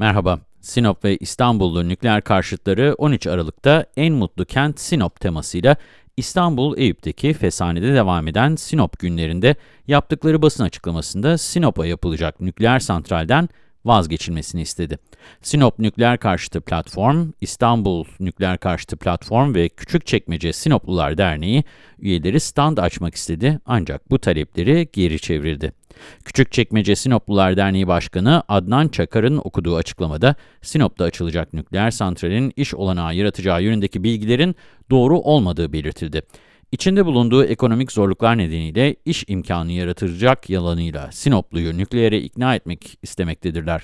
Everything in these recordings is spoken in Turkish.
Merhaba, Sinop ve İstanbullu nükleer karşıtları 13 Aralık'ta En Mutlu Kent Sinop temasıyla İstanbul Eyüp'teki Fesane'de devam eden Sinop günlerinde yaptıkları basın açıklamasında Sinop'a yapılacak nükleer santralden vazgeçilmesini istedi. Sinop Nükleer Karşıtı Platform, İstanbul Nükleer Karşıtı Platform ve Küçükçekmece Sinoplular Derneği üyeleri stand açmak istedi ancak bu talepleri geri çevirdi. Küçükçekmece Sinoplular Derneği Başkanı Adnan Çakar'ın okuduğu açıklamada, Sinop'ta açılacak nükleer santralin iş olanağı yaratacağı yönündeki bilgilerin doğru olmadığı belirtildi. İçinde bulunduğu ekonomik zorluklar nedeniyle iş imkanı yaratacak yalanıyla Sinoplu'yu nükleere ikna etmek istemektedirler.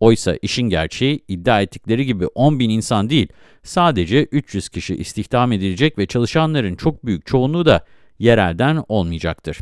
Oysa işin gerçeği iddia ettikleri gibi 10 bin insan değil, sadece 300 kişi istihdam edilecek ve çalışanların çok büyük çoğunluğu da yerelden olmayacaktır.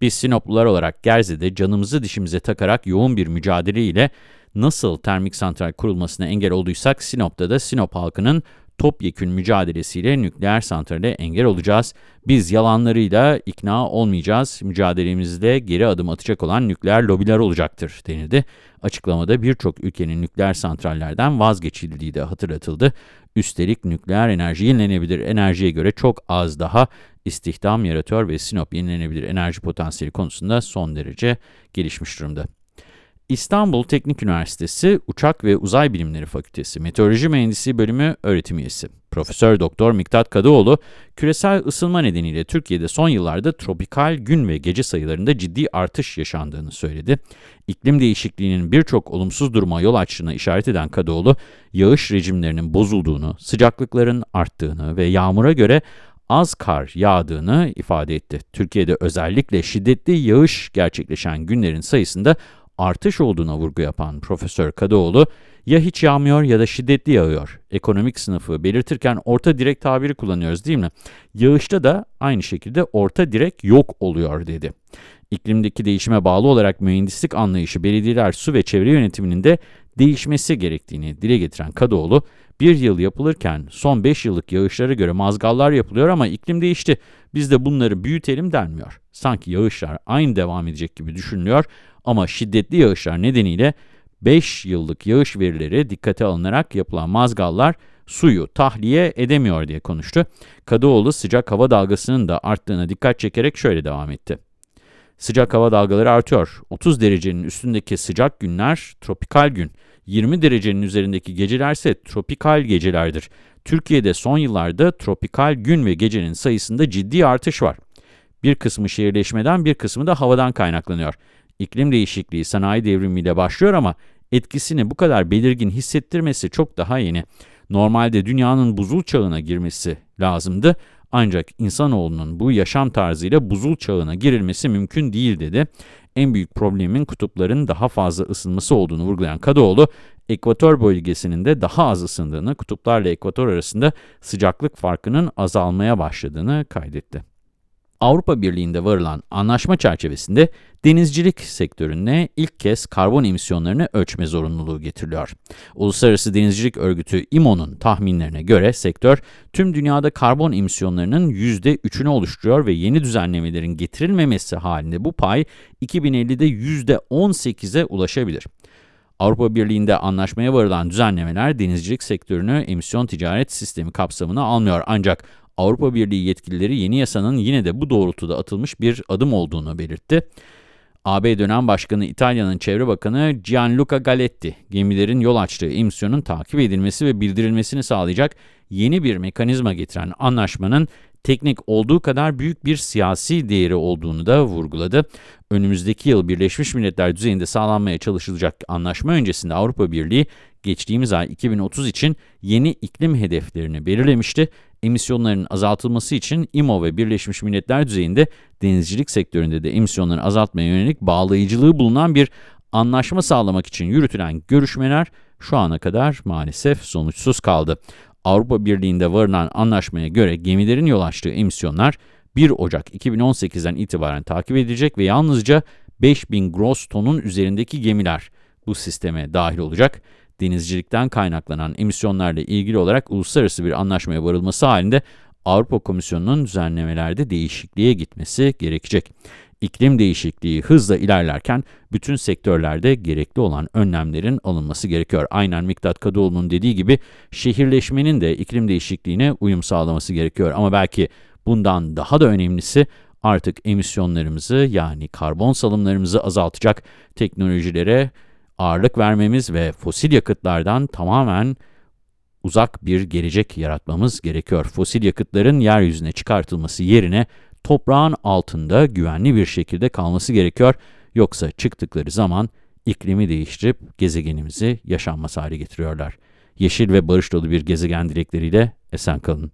Biz Sinoplular olarak Gerze'de canımızı dişimize takarak yoğun bir mücadele ile nasıl termik santral kurulmasına engel olduysak Sinop'ta da Sinop halkının topyekün mücadelesiyle nükleer santrale engel olacağız. Biz yalanlarıyla ikna olmayacağız. Mücadelemizde geri adım atacak olan nükleer lobiler olacaktır denildi. Açıklamada birçok ülkenin nükleer santrallerden vazgeçildiği de hatırlatıldı. Üstelik nükleer enerji yenilenebilir enerjiye göre çok az daha istihdam yaratıyor ve Sinop yenilenebilir enerji potansiyeli konusunda son derece gelişmiş durumda. İstanbul Teknik Üniversitesi Uçak ve Uzay Bilimleri Fakültesi Meteoroloji Mühendisliği Bölümü öğretim üyesi Profesör Doktor Miktat Kadıoğlu, küresel ısınma nedeniyle Türkiye'de son yıllarda tropikal gün ve gece sayılarında ciddi artış yaşandığını söyledi. İklim değişikliğinin birçok olumsuz duruma yol açtığını işaret eden Kadıoğlu, yağış rejimlerinin bozulduğunu, sıcaklıkların arttığını ve yağmura göre az kar yağdığını ifade etti. Türkiye'de özellikle şiddetli yağış gerçekleşen günlerin sayısında artış olduğuna vurgu yapan Profesör Kadıoğlu, ya hiç yağmıyor ya da şiddetli yağıyor. Ekonomik sınıfı belirtirken orta direk tabiri kullanıyoruz değil mi? Yağışta da aynı şekilde orta direk yok oluyor dedi. İklimdeki değişime bağlı olarak mühendislik anlayışı belediyeler su ve çevre yönetiminin de değişmesi gerektiğini dile getiren Kadıoğlu, bir yıl yapılırken son 5 yıllık yağışlara göre mazgallar yapılıyor ama iklim değişti. Biz de bunları büyütelim denmiyor. Sanki yağışlar aynı devam edecek gibi düşünülüyor ama şiddetli yağışlar nedeniyle 5 yıllık yağış verileri dikkate alınarak yapılan mazgallar suyu tahliye edemiyor diye konuştu. Kadıoğlu sıcak hava dalgasının da arttığına dikkat çekerek şöyle devam etti. Sıcak hava dalgaları artıyor. 30 derecenin üstündeki sıcak günler tropikal gün. 20 derecenin üzerindeki geceler ise tropikal gecelerdir. Türkiye'de son yıllarda tropikal gün ve gecenin sayısında ciddi artış var. Bir kısmı şehirleşmeden bir kısmı da havadan kaynaklanıyor. İklim değişikliği sanayi devrimiyle başlıyor ama etkisini bu kadar belirgin hissettirmesi çok daha yeni. Normalde dünyanın buzul çağına girmesi lazımdı ancak insanoğlunun bu yaşam tarzıyla buzul çağına girilmesi mümkün değil dedi. En büyük problemin kutupların daha fazla ısınması olduğunu vurgulayan Kadıoğlu, ekvator bölgesinin de daha az ısındığını, kutuplarla ekvator arasında sıcaklık farkının azalmaya başladığını kaydetti. Avrupa Birliği'nde varılan anlaşma çerçevesinde denizcilik sektörüne ilk kez karbon emisyonlarını ölçme zorunluluğu getiriliyor. Uluslararası Denizcilik Örgütü IMO'nun tahminlerine göre sektör tüm dünyada karbon emisyonlarının %3'ünü oluşturuyor ve yeni düzenlemelerin getirilmemesi halinde bu pay 2050'de %18'e ulaşabilir. Avrupa Birliği'nde anlaşmaya varılan düzenlemeler denizcilik sektörünü emisyon ticaret sistemi kapsamına almıyor ancak Avrupa Birliği yetkilileri yeni yasanın yine de bu doğrultuda atılmış bir adım olduğunu belirtti. AB dönem başkanı İtalya'nın çevre bakanı Gianluca Galetti, gemilerin yol açtığı emisyonun takip edilmesi ve bildirilmesini sağlayacak yeni bir mekanizma getiren anlaşmanın teknik olduğu kadar büyük bir siyasi değeri olduğunu da vurguladı. Önümüzdeki yıl Birleşmiş Milletler düzeyinde sağlanmaya çalışılacak anlaşma öncesinde Avrupa Birliği geçtiğimiz ay 2030 için yeni iklim hedeflerini belirlemişti. Emisyonların azaltılması için IMO ve Birleşmiş Milletler düzeyinde denizcilik sektöründe de emisyonları azaltmaya yönelik bağlayıcılığı bulunan bir anlaşma sağlamak için yürütülen görüşmeler şu ana kadar maalesef sonuçsuz kaldı. Avrupa Birliği'nde varılan anlaşmaya göre gemilerin yol açtığı emisyonlar 1 Ocak 2018'den itibaren takip edilecek ve yalnızca 5000 gross tonun üzerindeki gemiler bu sisteme dahil olacak. Denizcilikten kaynaklanan emisyonlarla ilgili olarak uluslararası bir anlaşmaya varılması halinde Avrupa Komisyonu'nun düzenlemelerde değişikliğe gitmesi gerekecek. İklim değişikliği hızla ilerlerken bütün sektörlerde gerekli olan önlemlerin alınması gerekiyor. Aynen Miktat Kadıoğlu'nun dediği gibi şehirleşmenin de iklim değişikliğine uyum sağlaması gerekiyor. Ama belki bundan daha da önemlisi artık emisyonlarımızı yani karbon salımlarımızı azaltacak teknolojilere ağırlık vermemiz ve fosil yakıtlardan tamamen uzak bir gelecek yaratmamız gerekiyor. Fosil yakıtların yeryüzüne çıkartılması yerine toprağın altında güvenli bir şekilde kalması gerekiyor. Yoksa çıktıkları zaman iklimi değiştirip gezegenimizi yaşanmaz hale getiriyorlar. Yeşil ve barış dolu bir gezegen dilekleriyle esen kalın.